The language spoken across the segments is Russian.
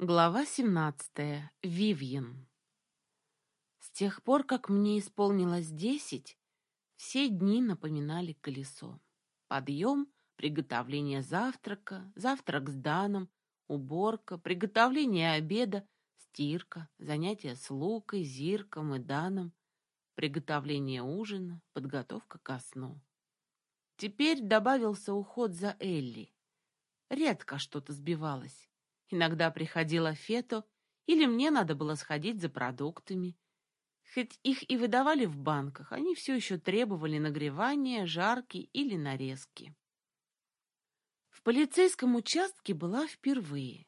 Глава 17. Вивьен. С тех пор, как мне исполнилось десять, все дни напоминали колесо. Подъем, приготовление завтрака, завтрак с Даном, уборка, приготовление обеда, стирка, занятия с Лукой, Зирком и Даном, приготовление ужина, подготовка ко сну. Теперь добавился уход за Элли. Редко что-то сбивалось. Иногда приходила Фето, или мне надо было сходить за продуктами. Хоть их и выдавали в банках, они все еще требовали нагревания, жарки или нарезки. В полицейском участке была впервые.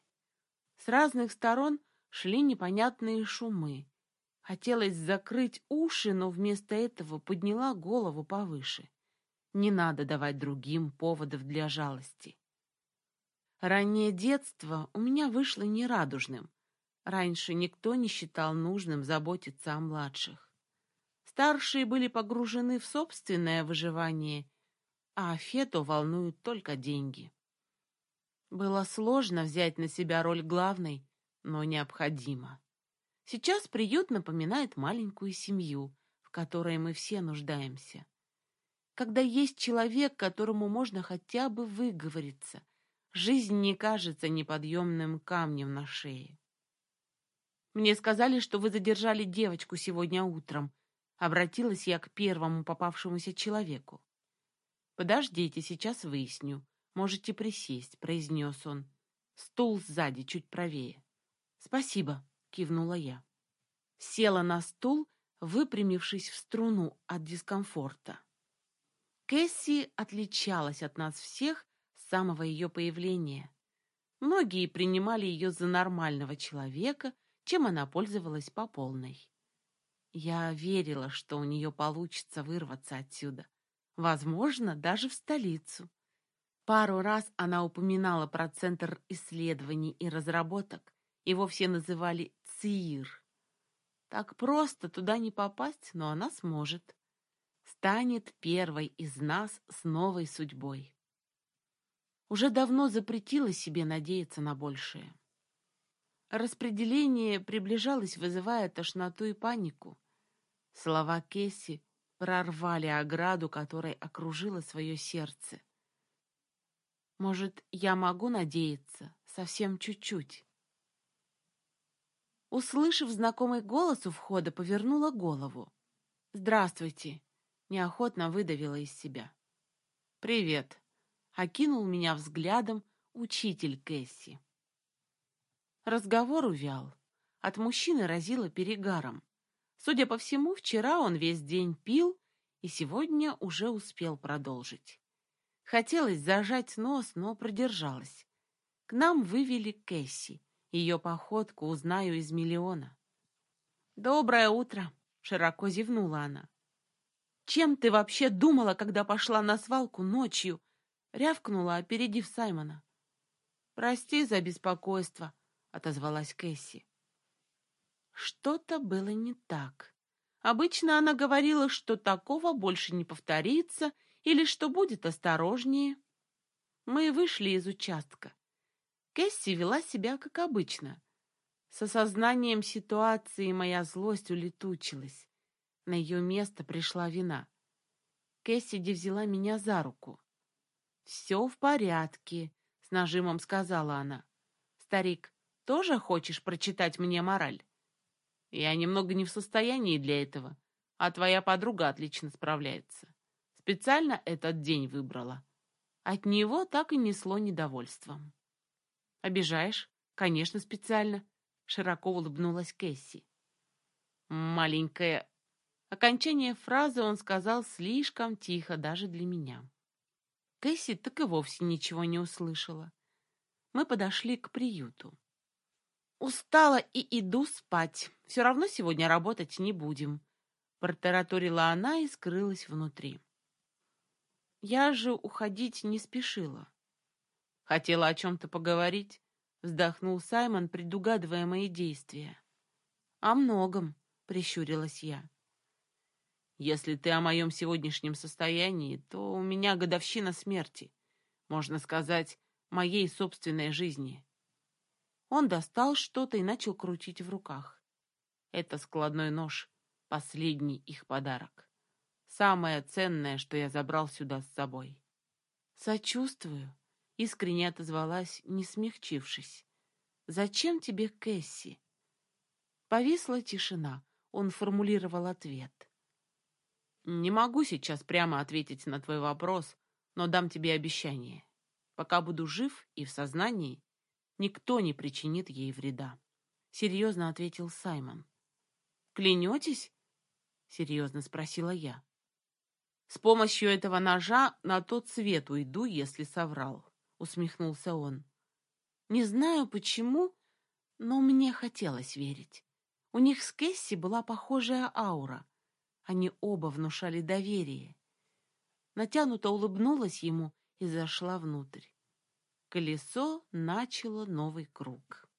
С разных сторон шли непонятные шумы. Хотелось закрыть уши, но вместо этого подняла голову повыше. Не надо давать другим поводов для жалости. Раннее детство у меня вышло нерадужным. Раньше никто не считал нужным заботиться о младших. Старшие были погружены в собственное выживание, а Фету волнуют только деньги. Было сложно взять на себя роль главной, но необходимо. Сейчас приют напоминает маленькую семью, в которой мы все нуждаемся. Когда есть человек, которому можно хотя бы выговориться, Жизнь не кажется неподъемным камнем на шее. «Мне сказали, что вы задержали девочку сегодня утром», — обратилась я к первому попавшемуся человеку. «Подождите, сейчас выясню. Можете присесть», — произнес он. «Стул сзади, чуть правее». «Спасибо», — кивнула я. Села на стул, выпрямившись в струну от дискомфорта. Кэсси отличалась от нас всех самого ее появления. Многие принимали ее за нормального человека, чем она пользовалась по полной. Я верила, что у нее получится вырваться отсюда. Возможно, даже в столицу. Пару раз она упоминала про Центр исследований и разработок. Его все называли ЦИИР. Так просто туда не попасть, но она сможет. Станет первой из нас с новой судьбой уже давно запретила себе надеяться на большее. Распределение приближалось, вызывая тошноту и панику. Слова Кесси прорвали ограду, которой окружило свое сердце. Может, я могу надеяться совсем чуть-чуть? Услышав знакомый голос у входа, повернула голову. «Здравствуйте!» — неохотно выдавила из себя. «Привет!» Окинул меня взглядом учитель Кэсси. Разговор увял. От мужчины разило перегаром. Судя по всему, вчера он весь день пил и сегодня уже успел продолжить. Хотелось зажать нос, но продержалась. К нам вывели Кэсси. Ее походку узнаю из миллиона. «Доброе утро!» — широко зевнула она. «Чем ты вообще думала, когда пошла на свалку ночью?» Рявкнула, опередив Саймона. «Прости за беспокойство», — отозвалась Кэсси. Что-то было не так. Обычно она говорила, что такого больше не повторится или что будет осторожнее. Мы вышли из участка. Кэсси вела себя как обычно. С осознанием ситуации моя злость улетучилась. На ее место пришла вина. Кэссиди взяла меня за руку. «Все в порядке», — с нажимом сказала она. «Старик, тоже хочешь прочитать мне мораль?» «Я немного не в состоянии для этого, а твоя подруга отлично справляется. Специально этот день выбрала». От него так и несло недовольством. «Обижаешь? Конечно, специально», — широко улыбнулась Кэсси. «Маленькая...» Окончание фразы он сказал слишком тихо даже для меня. Кэсси так и вовсе ничего не услышала. Мы подошли к приюту. «Устала и иду спать. Все равно сегодня работать не будем», — протараторила она и скрылась внутри. Я же уходить не спешила. Хотела о чем-то поговорить, вздохнул Саймон, предугадывая мои действия. О многом, прищурилась я. Если ты о моем сегодняшнем состоянии, то у меня годовщина смерти. Можно сказать, моей собственной жизни. Он достал что-то и начал крутить в руках. Это складной нож, последний их подарок. Самое ценное, что я забрал сюда с собой. Сочувствую, искренне отозвалась, не смягчившись. Зачем тебе Кэсси? Повисла тишина. Он формулировал ответ. Не могу сейчас прямо ответить на твой вопрос, но дам тебе обещание. Пока буду жив и в сознании, никто не причинит ей вреда. Серьезно ответил Саймон. Клянетесь? Серьезно спросила я. С помощью этого ножа на тот свет уйду, если соврал, усмехнулся он. Не знаю почему, но мне хотелось верить. У них с Кэсси была похожая аура. Они оба внушали доверие. Натянуто улыбнулась ему и зашла внутрь. Колесо начало новый круг.